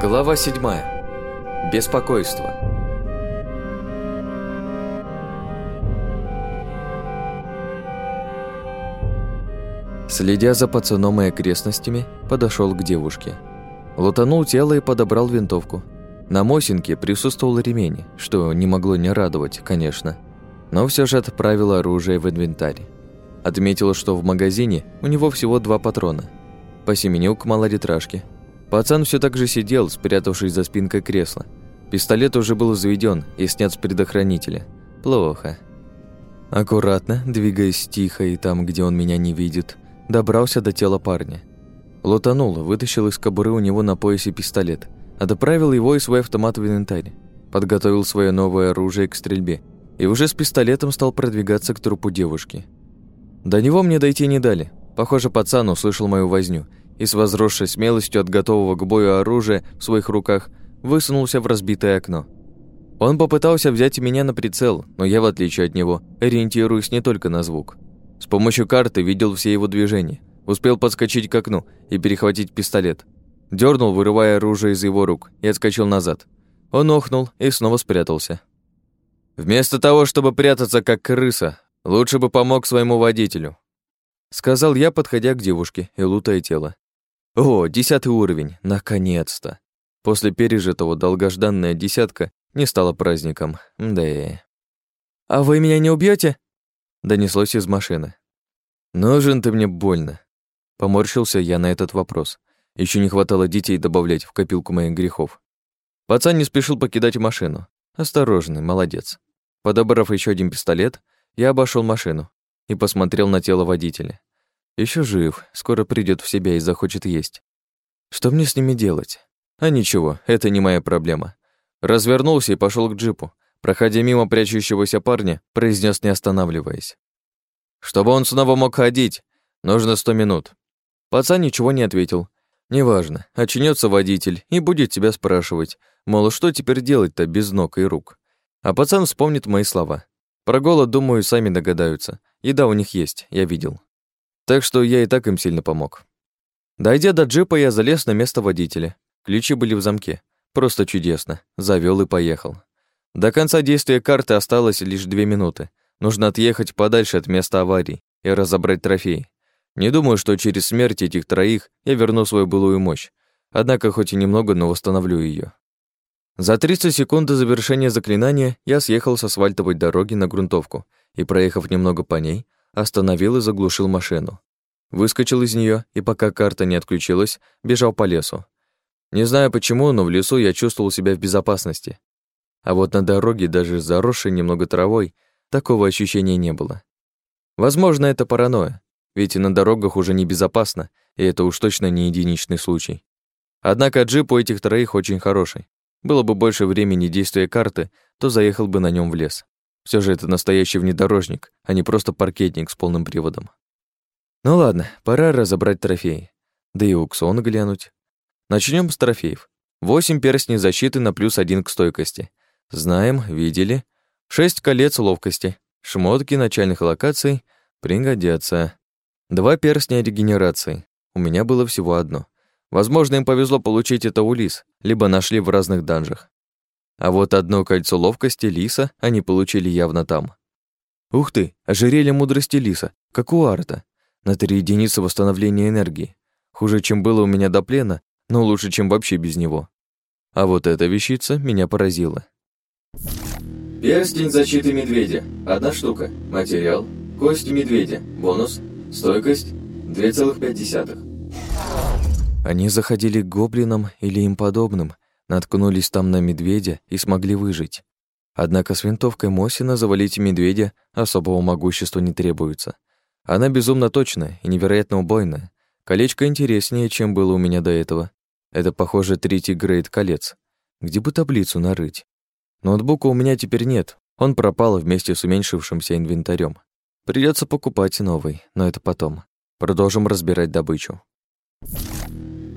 Глава 7. Беспокойство. Следя за пацаном и окрестностями, подошел к девушке. Лутанул тело и подобрал винтовку. На Мосинке присутствовал ремень, что не могло не радовать, конечно. Но все же отправил оружие в инвентарь. Отметил, что в магазине у него всего два патрона. Посеменил к малолитражке. Пацан все так же сидел, спрятавшись за спинкой кресла. Пистолет уже был заведен и снят с предохранителя. Плохо. Аккуратно, двигаясь тихо и там, где он меня не видит, добрался до тела парня. Лутанул, вытащил из кобуры у него на поясе пистолет, отправил его и свой автомат в инвентарь, подготовил свое новое оружие к стрельбе и уже с пистолетом стал продвигаться к трупу девушки. До него мне дойти не дали. Похоже, пацан услышал мою возню и с возросшей смелостью от готового к бою оружия в своих руках высунулся в разбитое окно. Он попытался взять меня на прицел, но я, в отличие от него, ориентируюсь не только на звук. С помощью карты видел все его движения, успел подскочить к окну и перехватить пистолет. Дернул, вырывая оружие из его рук, и отскочил назад. Он охнул и снова спрятался. Вместо того, чтобы прятаться как крыса, лучше бы помог своему водителю. Сказал я, подходя к девушке и лутая тело. О, десятый уровень, наконец-то. После пережитого долгожданная десятка не стала праздником, да и... «А вы меня не убьете? Донеслось из машины. «Нужен ты мне больно». Поморщился я на этот вопрос. Еще не хватало детей добавлять в копилку моих грехов. Пацан не спешил покидать машину. Осторожный, молодец. Подобрав еще один пистолет, я обошел машину и посмотрел на тело водителя. Еще жив, скоро придет в себя и захочет есть. Что мне с ними делать? А ничего, это не моя проблема. Развернулся и пошел к джипу. Проходя мимо прячущегося парня, произнес не останавливаясь. Чтобы он снова мог ходить, нужно сто минут. Пацан ничего не ответил. Неважно, очнется водитель и будет тебя спрашивать, мол, что теперь делать-то без ног и рук. А пацан вспомнит мои слова. Про голод, думаю, сами догадаются. Еда у них есть, я видел. Так что я и так им сильно помог. Дойдя до джипа, я залез на место водителя. Ключи были в замке. Просто чудесно. Завёл и поехал. До конца действия карты осталось лишь две минуты. Нужно отъехать подальше от места аварии и разобрать трофей. Не думаю, что через смерть этих троих я верну свою былую мощь. Однако хоть и немного, но восстановлю ее. За 30 секунд до завершения заклинания я съехал с асфальтовой дороги на грунтовку и, проехав немного по ней, остановил и заглушил машину. Выскочил из нее и, пока карта не отключилась, бежал по лесу. Не знаю почему, но в лесу я чувствовал себя в безопасности. А вот на дороге, даже заросшей немного травой, такого ощущения не было. Возможно, это паранойя, ведь и на дорогах уже небезопасно, и это уж точно не единичный случай. Однако джип у этих троих очень хороший. Было бы больше времени действия карты, то заехал бы на нем в лес. Все же это настоящий внедорожник, а не просто паркетник с полным приводом. Ну ладно, пора разобрать трофеи. Да и аукцион глянуть. Начнем с трофеев. Восемь перстней защиты на плюс один к стойкости. Знаем, видели. Шесть колец ловкости. Шмотки начальных локаций пригодятся. Два перстня регенерации. У меня было всего одно. Возможно, им повезло получить это у лис, либо нашли в разных данжах. А вот одно кольцо ловкости лиса они получили явно там. Ух ты, ожерелье мудрости лиса, как у Арта. На три единицы восстановления энергии. Хуже, чем было у меня до плена, но лучше, чем вообще без него. А вот эта вещица меня поразила. Перстень защиты медведя. Одна штука. Материал. Кость медведя. Бонус. Стойкость. 2,5. Они заходили к гоблинам или им подобным, наткнулись там на медведя и смогли выжить. Однако с винтовкой Мосина завалить медведя особого могущества не требуется. Она безумно точная и невероятно убойная. Колечко интереснее, чем было у меня до этого. Это, похоже, третий грейд колец. Где бы таблицу нарыть? Ноутбука у меня теперь нет. Он пропал вместе с уменьшившимся инвентарем. Придется покупать новый, но это потом. Продолжим разбирать добычу.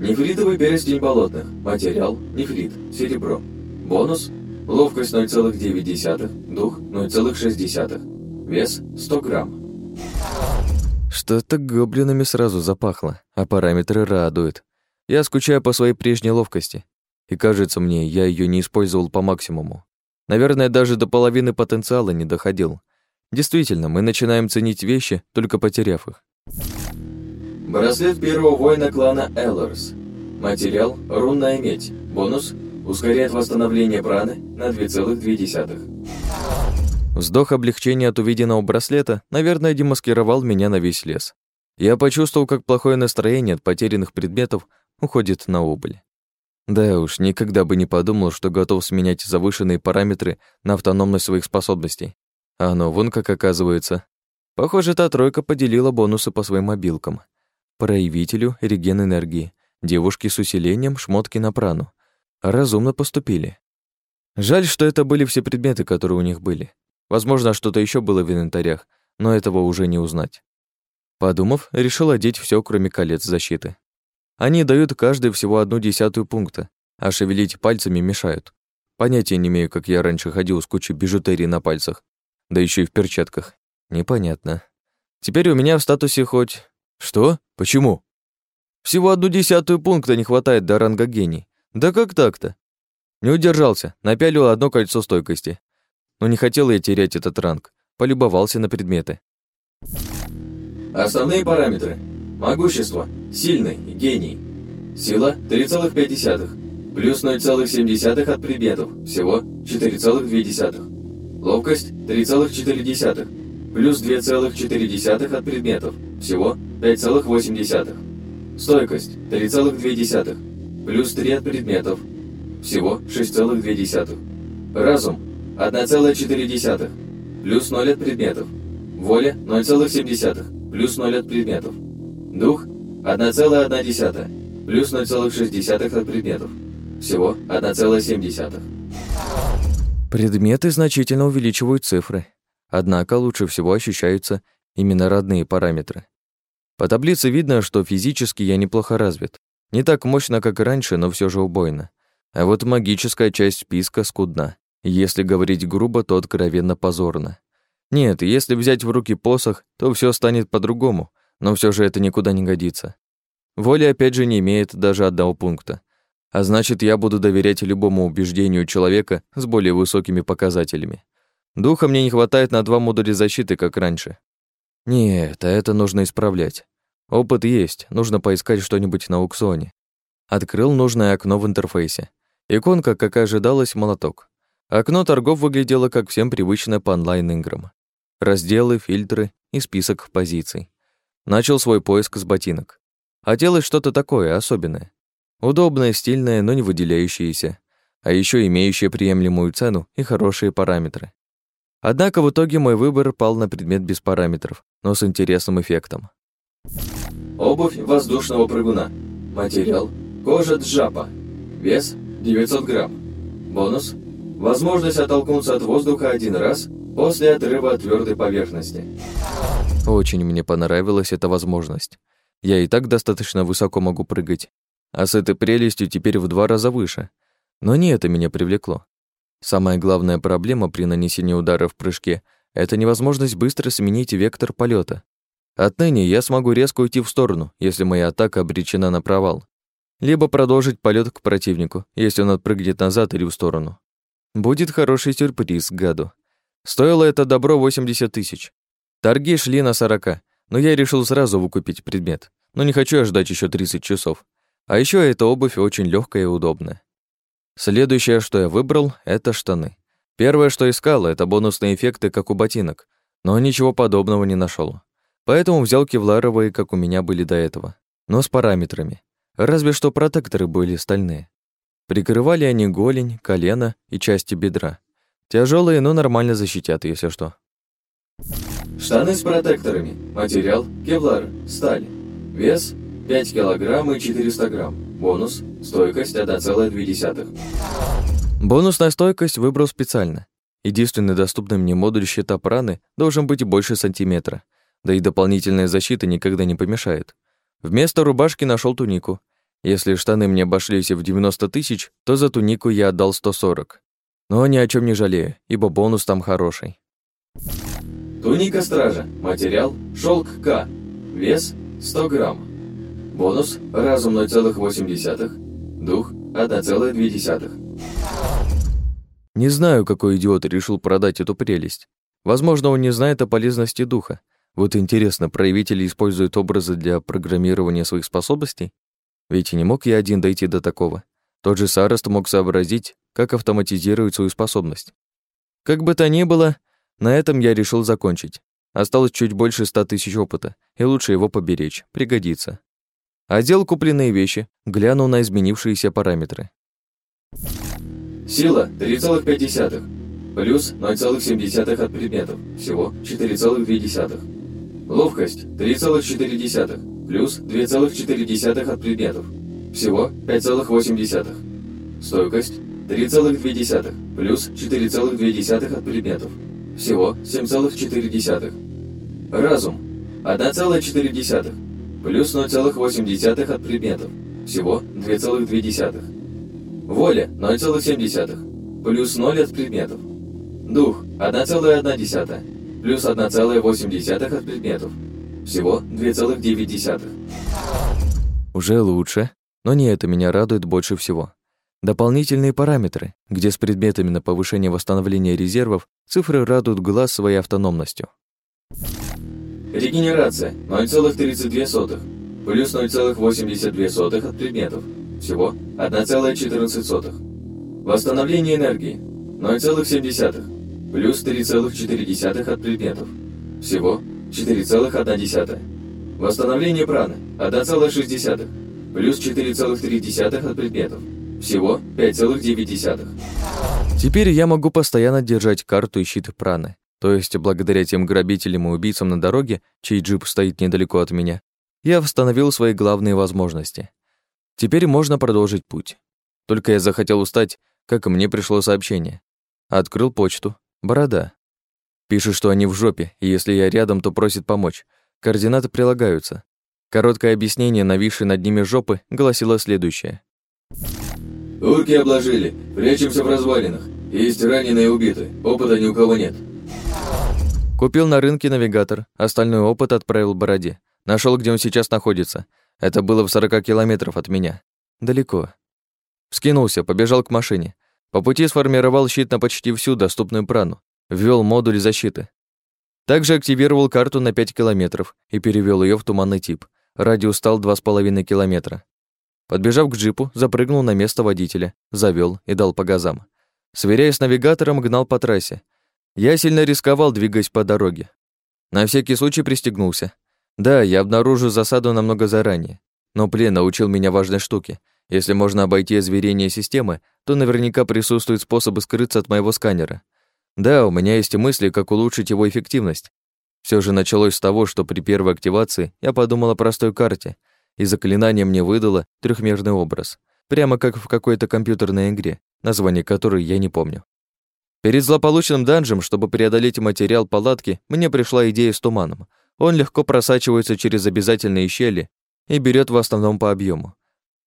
Нефритовый перстень болотных. Материал – нефрит, серебро. Бонус – ловкость 0,9, дух 0,6, вес 100 грамм. Что-то гоблинами сразу запахло, а параметры радуют. Я скучаю по своей прежней ловкости. и кажется мне, я ее не использовал по максимуму. Наверное, даже до половины потенциала не доходил. Действительно, мы начинаем ценить вещи, только потеряв их. Браслет первого воина клана Эллорс. Материал – рунная медь. Бонус – ускоряет восстановление праны на 2,2. Вздох облегчения от увиденного браслета, наверное, демаскировал меня на весь лес. Я почувствовал, как плохое настроение от потерянных предметов уходит на убыль. Да уж, никогда бы не подумал, что готов сменять завышенные параметры на автономность своих способностей. А оно вон как оказывается. Похоже, та тройка поделила бонусы по своим мобилкам. Проявителю реген энергии, девушки с усилением, шмотки на прану. Разумно поступили. Жаль, что это были все предметы, которые у них были. Возможно, что-то еще было в инвентарях, но этого уже не узнать. Подумав, решил одеть все, кроме колец защиты. Они дают каждый всего одну десятую пункта, а шевелить пальцами мешают. Понятия не имею, как я раньше ходил с кучей бижутерии на пальцах, да еще и в перчатках. Непонятно. Теперь у меня в статусе хоть... Что? Почему? Всего одну десятую пункта не хватает до ранга гений. Да как так-то? Не удержался, напялил одно кольцо стойкости. Но не хотел я терять этот ранг. Полюбовался на предметы. Основные параметры. Могущество. Сильный. Гений. Сила 3,5. Плюс 0,7 от предметов. Всего 4,2. Ловкость 3,4. Плюс 2,4 от предметов. Всего 5,8. Стойкость 3,2. Плюс 3 от предметов. Всего 6,2. Разум 1,4. Плюс 0 от предметов. Воля 0,7. Плюс 0 от предметов. Дух 1,1, плюс 0,6 от предметов. Всего 1,7. Предметы значительно увеличивают цифры, однако лучше всего ощущаются именно родные параметры. По таблице видно, что физически я неплохо развит. Не так мощно, как раньше, но все же убойно. А вот магическая часть списка скудна. Если говорить грубо, то откровенно позорно. Нет, если взять в руки посох, то все станет по-другому, но все же это никуда не годится. Воля опять же не имеет даже одного пункта. А значит, я буду доверять любому убеждению человека с более высокими показателями. Духа мне не хватает на два модуля защиты, как раньше. Нет, а это нужно исправлять. Опыт есть, нужно поискать что-нибудь на аукционе. Открыл нужное окно в интерфейсе. Иконка, как и ожидалось, молоток. Окно торгов выглядело как всем привычное по онлайн-играм. Разделы, фильтры и список позиций. Начал свой поиск с ботинок. Хотелось что-то такое особенное. Удобное, стильное, но не выделяющееся. А еще имеющее приемлемую цену и хорошие параметры. Однако в итоге мой выбор пал на предмет без параметров, но с интересным эффектом. Обувь воздушного прыгуна. Материал – кожа джапа. Вес – 900 грамм. Бонус – возможность оттолкнуться от воздуха один раз после отрыва от твердой поверхности. Очень мне понравилась эта возможность. Я и так достаточно высоко могу прыгать, а с этой прелестью теперь в два раза выше. Но не это меня привлекло. Самая главная проблема при нанесении удара в прыжке — это невозможность быстро сменить вектор полета. Отныне я смогу резко уйти в сторону, если моя атака обречена на провал. Либо продолжить полет к противнику, если он отпрыгнет назад или в сторону. Будет хороший сюрприз, гаду. Стоило это добро 80 тысяч. Торги шли на 40, но я решил сразу выкупить предмет. Но не хочу я ждать еще 30 часов. А еще эта обувь очень легкая и удобная. Следующее, что я выбрал, это штаны. Первое, что искал, это бонусные эффекты, как у ботинок, но ничего подобного не нашел. Поэтому взял кевларовые, как у меня были до этого, но с параметрами. Разве что протекторы были стальные. Прикрывали они голень, колено и части бедра. Тяжелые, но нормально защитят, если что. Штаны с протекторами. Материал – кевлар, сталь. Вес – 5 килограмм и 400 грамм. Бонус – стойкость 1,2. Бонусная стойкость выбрал специально. Единственный доступный мне модуль щита праны должен быть больше сантиметра. Да и дополнительная защита никогда не помешает. Вместо рубашки нашел тунику. Если штаны мне обошлись в 90 тысяч, то за тунику я отдал 140. Но ни о чем не жалею, ибо бонус там хороший. Туника стража. Материал – шелк К. Вес – 100 грамм. Бонус – разум 0,8. Дух – 1,2. Не знаю, какой идиот решил продать эту прелесть. Возможно, он не знает о полезности духа. Вот интересно, проявители используют образы для программирования своих способностей? Ведь не мог я один дойти до такого. Тот же Сараст мог сообразить, как автоматизировать свою способность. Как бы то ни было, на этом я решил закончить. Осталось чуть больше ста тысяч опыта, и лучше его поберечь, пригодится. Одел купленные вещи, глянул на изменившиеся параметры. Сила 3,5. Плюс 0,7 от предметов. Всего 4,2. Ловкость 3,4. Плюс 2,4 от предметов. Всего 5,8. Стойкость 3,2. Плюс 4,2 от предметов. Всего 7,4. Разум 1,4. Плюс 0,8 от предметов. Всего 2,2. Воля 0,7, плюс 0 от предметов. Дух 1,1, плюс 1,8 от предметов. Всего 2,9. Уже лучше, но не это меня радует больше всего. Дополнительные параметры, где с предметами на повышение восстановления резервов цифры радуют глаз своей автономностью. Регенерация 0,32, плюс 0,82 от предметов. Всего 1,14. Восстановление энергии 0,7. Плюс 3,4 от предметов. Всего 4,1. Восстановление праны 1,6. Плюс 4,3 от предметов. Всего 5,9. Теперь я могу постоянно держать карту и щит праны. То есть, благодаря тем грабителям и убийцам на дороге, чей джип стоит недалеко от меня, я восстановил свои главные возможности — Теперь можно продолжить путь. Только я захотел устать, как мне пришло сообщение. Открыл почту. Борода. Пишет, что они в жопе, и если я рядом, то просит помочь. Координаты прилагаются. Короткое объяснение, нависшей над ними жопы, гласило следующее. «Урки обложили. Прячемся в развалинах. Есть раненые и убиты. Опыта ни у кого нет». Купил на рынке навигатор. Остальной опыт отправил Бороде. Нашел, где он сейчас находится. Это было в 40 километров от меня. Далеко. Вскинулся, побежал к машине. По пути сформировал щит на почти всю доступную прану. Ввел модуль защиты. Также активировал карту на 5 километров и перевел ее в туманный тип. Радиус стал 2,5 километра. Подбежав к джипу, запрыгнул на место водителя, завел и дал по газам. Сверяясь с навигатором, гнал по трассе. Я сильно рисковал, двигаясь по дороге. На всякий случай пристегнулся. Да, я обнаружу засаду намного заранее, но плен научил меня важной штуке. Если можно обойти озверение системы, то наверняка присутствуют способы скрыться от моего сканера. Да, у меня есть и мысли, как улучшить его эффективность. Все же началось с того, что при первой активации я подумал о простой карте, и заклинание мне выдало трехмерный образ, прямо как в какой-то компьютерной игре, название которой я не помню. Перед злополучным данжем, чтобы преодолеть материал палатки, мне пришла идея с туманом — он легко просачивается через обязательные щели и берет в основном по объему.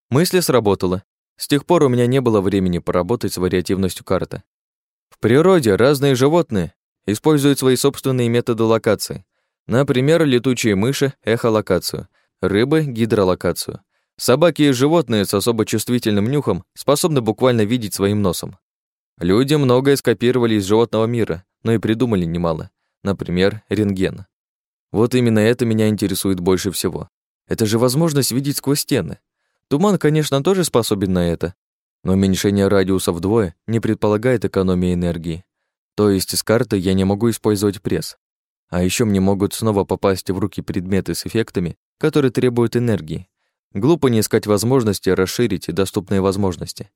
Мысли сработала. С тех пор у меня не было времени поработать с вариативностью карты. В природе разные животные используют свои собственные методы локации. Например, летучие мыши — эхолокацию, рыбы — гидролокацию. Собаки и животные с особо чувствительным нюхом способны буквально видеть своим носом. Люди многое скопировали из животного мира, но и придумали немало. Например, рентген. Вот именно это меня интересует больше всего. Это же возможность видеть сквозь стены. Туман, конечно, тоже способен на это, но уменьшение радиуса вдвое не предполагает экономии энергии. То есть с карты я не могу использовать пресс. А еще мне могут снова попасть в руки предметы с эффектами, которые требуют энергии. Глупо не искать возможности расширить доступные возможности.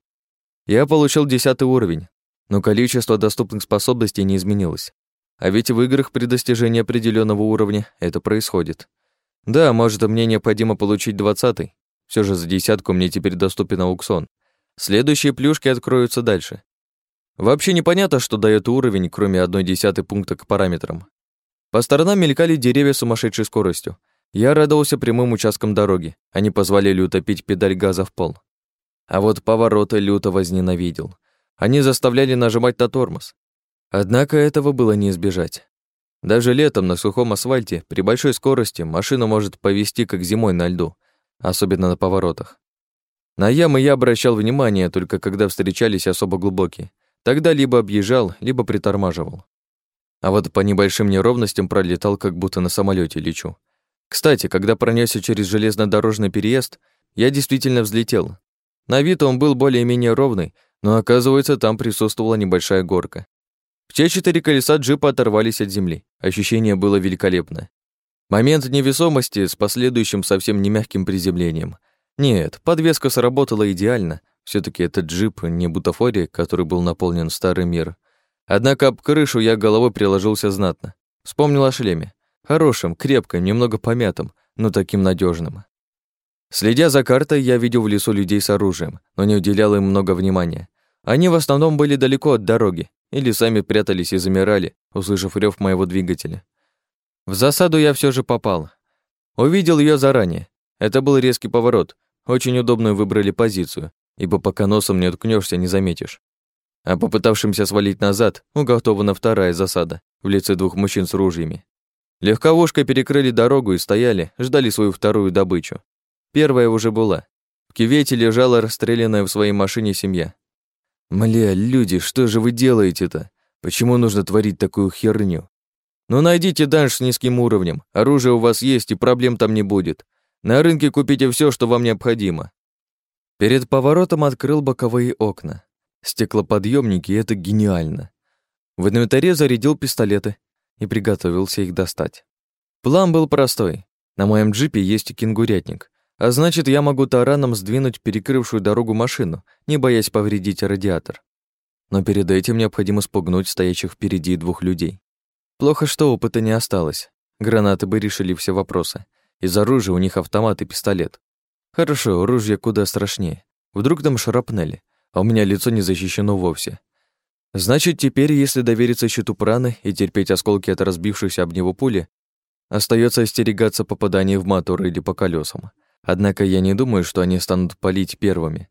Я получил десятый уровень, но количество доступных способностей не изменилось. А ведь в играх при достижении определенного уровня это происходит. Да, может, мне необходимо получить двадцатый. Все же за десятку мне теперь доступен ауксон. Следующие плюшки откроются дальше. Вообще непонятно, что дает уровень, кроме одной десятой пункта к параметрам. По сторонам мелькали деревья сумасшедшей скоростью. Я радовался прямым участкам дороги. Они позволяли утопить педаль газа в пол. А вот повороты люто возненавидел. Они заставляли нажимать на тормоз. Однако этого было не избежать. Даже летом на сухом асфальте при большой скорости машину может повести как зимой на льду, особенно на поворотах. На ямы я обращал внимание только когда встречались особо глубокие. Тогда либо объезжал, либо притормаживал. А вот по небольшим неровностям пролетал, как будто на самолете лечу. Кстати, когда пронесся через железнодорожный переезд, я действительно взлетел. На вид он был более-менее ровный, но оказывается, там присутствовала небольшая горка. Все четыре колеса джипа оторвались от земли. Ощущение было великолепно. Момент невесомости с последующим совсем не мягким приземлением. Нет, подвеска сработала идеально. все таки этот джип не бутафория, который был наполнен старый мир. Однако об крышу я головой приложился знатно. Вспомнил о шлеме. Хорошим, крепким, немного помятым, но таким надежным. Следя за картой, я видел в лесу людей с оружием, но не уделял им много внимания. Они в основном были далеко от дороги, или сами прятались и замирали, услышав рев моего двигателя. В засаду я все же попал. Увидел ее заранее. Это был резкий поворот. Очень удобную выбрали позицию, ибо пока носом не уткнешься, не заметишь. А попытавшимся свалить назад, уготована вторая засада в лице двух мужчин с ружьями. Легковушкой перекрыли дорогу и стояли, ждали свою вторую добычу. Первая уже была. В кювете лежала расстрелянная в своей машине семья. «Мля, люди, что же вы делаете-то? Почему нужно творить такую херню? Ну найдите данж с низким уровнем, оружие у вас есть и проблем там не будет. На рынке купите все, что вам необходимо». Перед поворотом открыл боковые окна. Стеклоподъемники — это гениально. В инвентаре зарядил пистолеты, и приготовился их достать. План был простой. На моем джипе есть кенгурятник, а значит, я могу тараном сдвинуть перекрывшую дорогу машину, не боясь повредить радиатор. Но перед этим необходимо спугнуть стоящих впереди двух людей. Плохо, что опыта не осталось. Гранаты бы решили все вопросы. Из оружия у них автомат и пистолет. Хорошо, оружие куда страшнее. Вдруг там шрапнели, а у меня лицо не защищено вовсе. Значит, теперь, если довериться щиту праны и терпеть осколки от разбившихся об него пули, остается остерегаться попадания в мотор или по колесам. Однако я не думаю, что они станут палить первыми.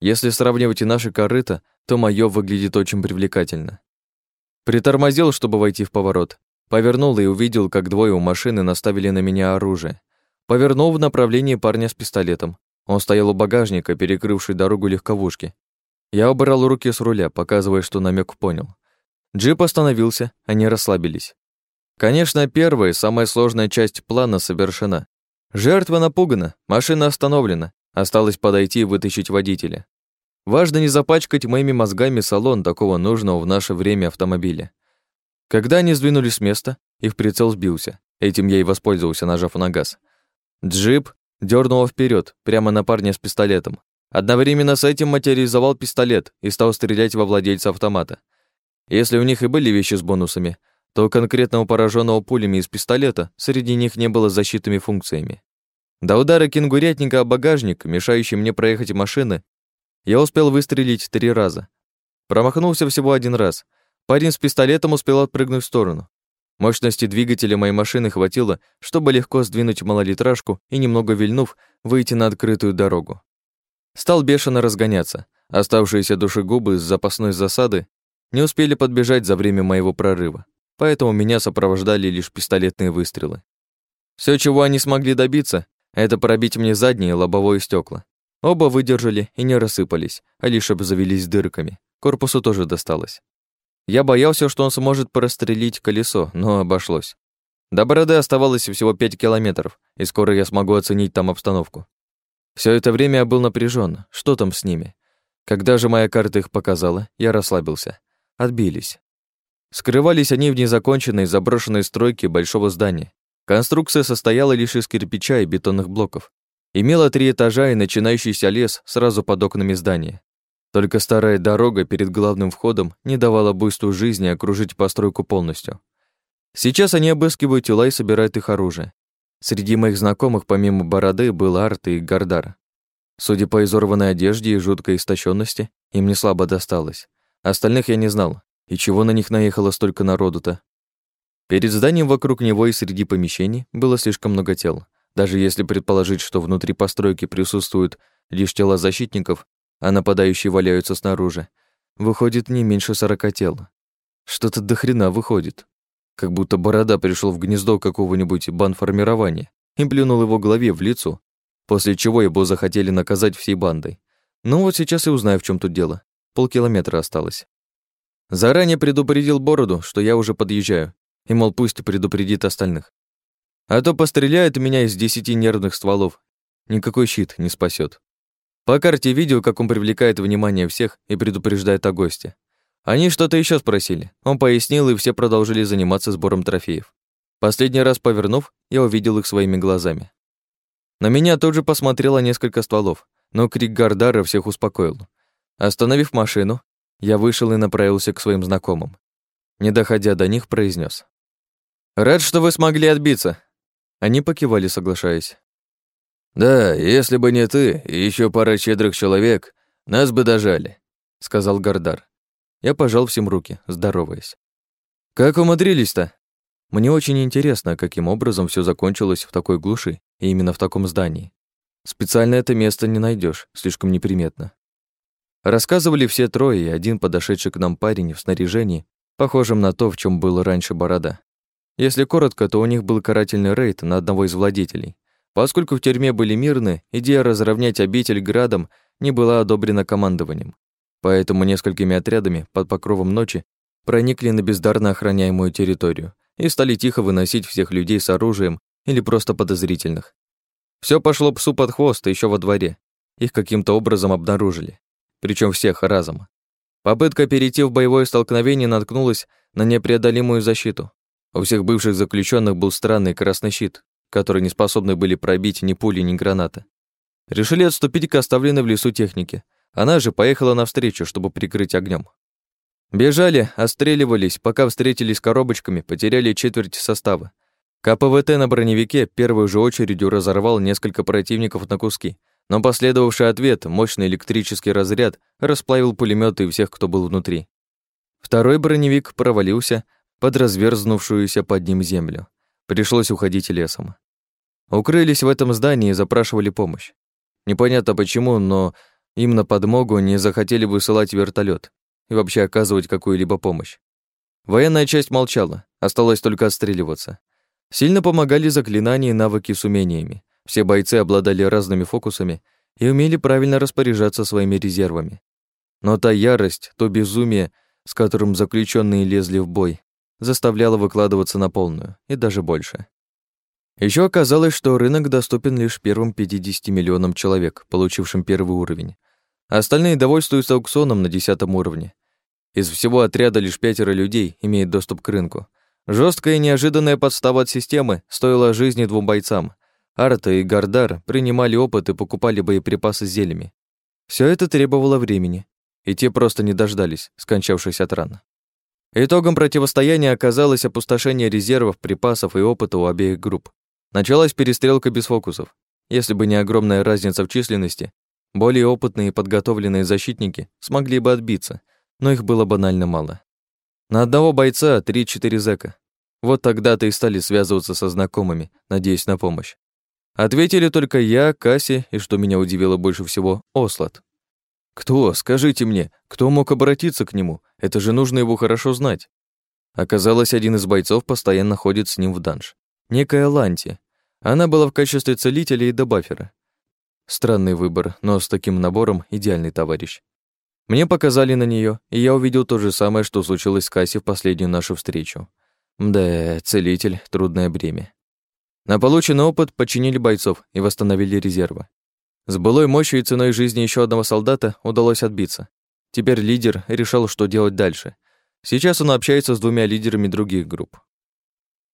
Если сравнивать и наши корыта, то моё выглядит очень привлекательно. Притормозил, чтобы войти в поворот. Повернул и увидел, как двое у машины наставили на меня оружие. Повернул в направлении парня с пистолетом. Он стоял у багажника, перекрывший дорогу легковушки, я убрал руки с руля, показывая, что намек понял. Джип остановился, они расслабились. Конечно, первая, самая сложная часть плана совершена. Жертва напугана, машина остановлена, осталось подойти и вытащить водителя. Важно не запачкать моими мозгами салон такого нужного в наше время автомобиля. Когда они сдвинулись с места, их прицел сбился. Этим я и воспользовался, нажав на газ. Джип дернуло вперед, прямо на парня с пистолетом. Одновременно с этим материализовал пистолет и стал стрелять во владельца автомата. Если у них и были вещи с бонусами, то конкретного пораженного пулями из пистолета среди них не было защитными функциями. До удара кенгурятника о багажник, мешающий мне проехать машины, я успел выстрелить три раза. Промахнулся всего один раз. Парень с пистолетом успел отпрыгнуть в сторону. Мощности двигателя моей машины хватило, чтобы легко сдвинуть малолитражку и, немного вильнув, выйти на открытую дорогу. Стал бешено разгоняться. Оставшиеся душегубы с запасной засады не успели подбежать за время моего прорыва, поэтому меня сопровождали лишь пистолетные выстрелы. Все, чего они смогли добиться, это пробить мне задние лобовое стекла. Оба выдержали и не рассыпались, а лишь обзавелись дырками. Корпусу тоже досталось. Я боялся, что он сможет прострелить колесо, но обошлось. До бороды оставалось всего 5 километров, и скоро я смогу оценить там обстановку. Все это время я был напряжен. Что там с ними? Когда же моя карта их показала, я расслабился. Отбились. Скрывались они в незаконченной заброшенной стройке большого здания. Конструкция состояла лишь из кирпича и бетонных блоков. Имела три этажа и начинающийся лес сразу под окнами здания. Только старая дорога перед главным входом не давала буйству жизни окружить постройку полностью. Сейчас они обыскивают тела и собирают их оружие. Среди моих знакомых помимо Бороды был Арт и Гардар. Судя по изорванной одежде и жуткой истощенности, им не слабо досталось. Остальных я не знал. И чего на них наехало столько народу-то? Перед зданием вокруг него и среди помещений было слишком много тел. Даже если предположить, что внутри постройки присутствуют лишь тела защитников, а нападающие валяются снаружи, выходит не меньше сорока тел. Что-то до хрена выходит как будто Борода пришел в гнездо какого-нибудь банформирования и плюнул его голове в лицо, после чего его захотели наказать всей бандой. Ну вот сейчас и узнаю, в чем тут дело. Полкилометра осталось. Заранее предупредил Бороду, что я уже подъезжаю, и, мол, пусть предупредит остальных. А то постреляют меня из десяти нервных стволов. Никакой щит не спасет. По карте видео, как он привлекает внимание всех и предупреждает о госте. Они что-то еще спросили. Он пояснил, и все продолжили заниматься сбором трофеев. Последний раз повернув, я увидел их своими глазами. На меня тут же посмотрело несколько стволов, но крик Гардара всех успокоил. Остановив машину, я вышел и направился к своим знакомым. Не доходя до них, произнес: «Рад, что вы смогли отбиться». Они покивали, соглашаясь. «Да, если бы не ты и еще пара щедрых человек, нас бы дожали», — сказал Гардар. Я пожал всем руки, здороваясь. «Как умудрились-то?» Мне очень интересно, каким образом все закончилось в такой глуши и именно в таком здании. Специально это место не найдешь, слишком неприметно. Рассказывали все трое, и один подошедший к нам парень в снаряжении, похожем на то, в чем был раньше борода. Если коротко, то у них был карательный рейд на одного из владетелей. Поскольку в тюрьме были мирны, идея разровнять обитель градом не была одобрена командованием. Поэтому несколькими отрядами под покровом ночи проникли на бездарно охраняемую территорию и стали тихо выносить всех людей с оружием или просто подозрительных. Все пошло псу под хвост еще во дворе. Их каким-то образом обнаружили. Причем всех разом. Попытка перейти в боевое столкновение наткнулась на непреодолимую защиту. У всех бывших заключенных был странный красный щит, которые не способны были пробить ни пули, ни граната. Решили отступить к оставленной в лесу технике. Она же поехала навстречу, чтобы прикрыть огнем. Бежали, отстреливались, пока встретились коробочками, потеряли четверть состава. КПВТ на броневике первой же очередью разорвал несколько противников на куски, но последовавший ответ, мощный электрический разряд, расплавил пулеметы и всех, кто был внутри. Второй броневик провалился под разверзнувшуюся под ним землю. Пришлось уходить лесом. Укрылись в этом здании и запрашивали помощь. Непонятно почему, но им на подмогу не захотели высылать вертолет и вообще оказывать какую-либо помощь. Военная часть молчала, осталось только отстреливаться. Сильно помогали заклинания и навыки с умениями. Все бойцы обладали разными фокусами и умели правильно распоряжаться своими резервами. Но та ярость, то безумие, с которым заключенные лезли в бой, заставляла выкладываться на полную, и даже больше. Еще оказалось, что рынок доступен лишь первым 50 миллионам человек, получившим первый уровень. Остальные довольствуются аукционом на десятом уровне. Из всего отряда лишь пятеро людей имеют доступ к рынку. Жесткая и неожиданная подстава от системы стоила жизни двум бойцам. Арта и Гардар принимали опыт и покупали боеприпасы зельями. Все это требовало времени, и те просто не дождались, скончавшись от ран. Итогом противостояния оказалось опустошение резервов, припасов и опыта у обеих групп. Началась перестрелка без фокусов. Если бы не огромная разница в численности, более опытные и подготовленные защитники смогли бы отбиться, но их было банально мало. На одного бойца 3-4 зэка. Вот тогда-то и стали связываться со знакомыми, надеясь на помощь. Ответили только я, Касси и, что меня удивило больше всего, Ослот. Кто, скажите мне, кто мог обратиться к нему? Это же нужно его хорошо знать. Оказалось, один из бойцов постоянно ходит с ним в данж некая Ланти. Она была в качестве целителя и дебафера. Странный выбор, но с таким набором идеальный товарищ. Мне показали на нее, и я увидел то же самое, что случилось с Касси в последнюю нашу встречу. Да, целитель, трудное бремя. На полученный опыт починили бойцов и восстановили резервы. С былой мощью и ценой жизни еще одного солдата удалось отбиться. Теперь лидер решал, что делать дальше. Сейчас он общается с двумя лидерами других групп.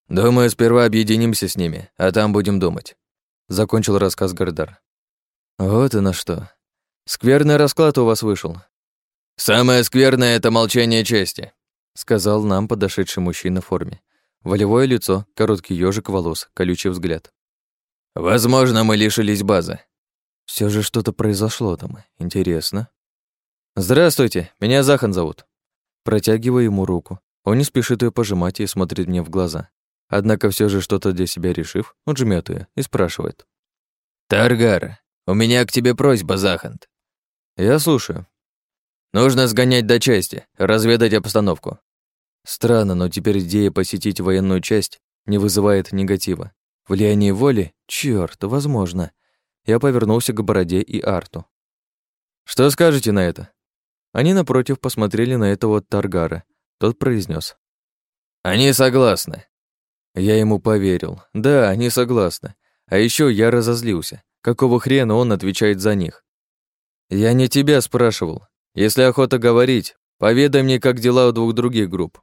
«Думаю, сперва объединимся с ними, а там будем думать», — закончил рассказ Гардар. «Вот и на что. Скверный расклад у вас вышел». «Самое скверное — это молчание чести», — сказал нам подошедший мужчина в форме. Волевое лицо, короткий ёжик волос, колючий взгляд. «Возможно, мы лишились базы». Все же что-то произошло там. Интересно. «Здравствуйте, меня Захан зовут». Протягиваю ему руку. Он не спешит ее пожимать и смотрит мне в глаза. Однако все же что-то для себя решив, он жмет ее и спрашивает. «Таргар, у меня к тебе просьба, Захант». «Я слушаю». «Нужно сгонять до части, разведать обстановку». Странно, но теперь идея посетить военную часть не вызывает негатива. Влияние воли? Чёрт, возможно. Я повернулся к Бороде и Арту. Что скажете на это? Они напротив посмотрели на этого Таргара. Тот произнес: Они согласны. Я ему поверил. Да, они согласны. А еще я разозлился. Какого хрена он отвечает за них? Я не тебя спрашивал. Если охота говорить, поведай мне, как дела у двух других групп.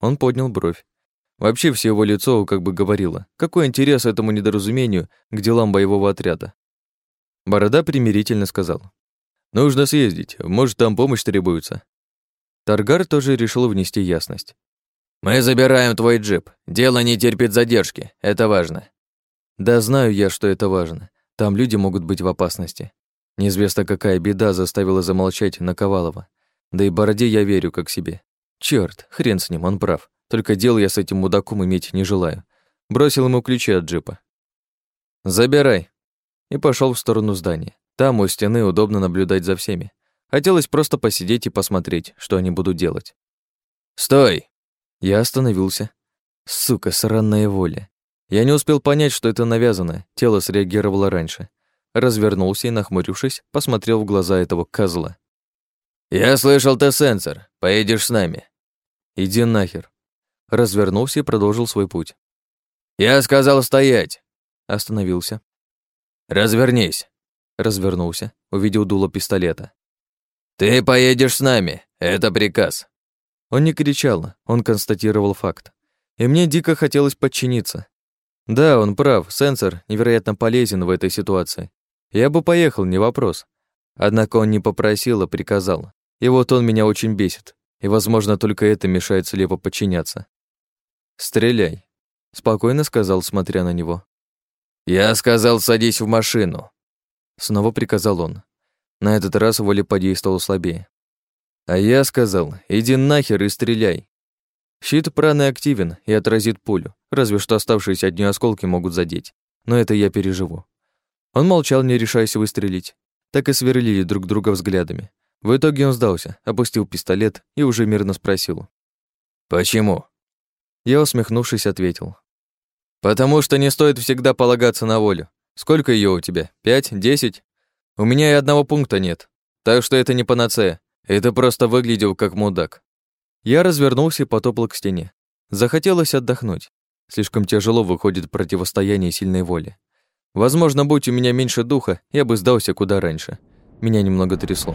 Он поднял бровь. Вообще все его лицо как бы говорило, какой интерес этому недоразумению к делам боевого отряда. Борода примирительно сказал. «Нужно съездить, может, там помощь требуется». Таргар тоже решил внести ясность. «Мы забираем твой джип. Дело не терпит задержки. Это важно». «Да знаю я, что это важно. Там люди могут быть в опасности. Неизвестно, какая беда заставила замолчать Наковалова. Да и Бороде я верю как себе. Черт, хрен с ним, он прав. Только дел я с этим мудаком иметь не желаю. Бросил ему ключи от джипа. «Забирай». И пошел в сторону здания. Там у стены удобно наблюдать за всеми. Хотелось просто посидеть и посмотреть, что они будут делать. «Стой!» Я остановился. Сука, сраная воля. Я не успел понять, что это навязано, тело среагировало раньше. Развернулся и, нахмурившись, посмотрел в глаза этого козла. «Я слышал, ты сенсор. Поедешь с нами». «Иди нахер». Развернулся и продолжил свой путь. «Я сказал стоять!» Остановился. «Развернись!» Развернулся, увидел дуло пистолета. «Ты поедешь с нами, это приказ!» Он не кричал, он констатировал факт. И мне дико хотелось подчиниться. Да, он прав, сенсор невероятно полезен в этой ситуации. Я бы поехал, не вопрос. Однако он не попросил, а приказал. И вот он меня очень бесит. И, возможно, только это мешает слепо подчиняться. «Стреляй», — спокойно сказал, смотря на него. «Я сказал, садись в машину», — снова приказал он. На этот раз воля подействовала слабее. А я сказал, иди нахер и стреляй. Щит праны активен и отразит пулю, разве что оставшиеся одни осколки могут задеть. Но это я переживу. Он молчал, не решаясь выстрелить. Так и сверлили друг друга взглядами. В итоге он сдался, опустил пистолет и уже мирно спросил. «Почему?» Я, усмехнувшись, ответил. «Потому что не стоит всегда полагаться на волю. Сколько ее у тебя? Пять? Десять? У меня и одного пункта нет. Так что это не панацея. Это просто выглядел как мудак». Я развернулся и потопал к стене. Захотелось отдохнуть. Слишком тяжело выходит противостояние сильной воли. Возможно, будь у меня меньше духа, я бы сдался куда раньше. Меня немного трясло.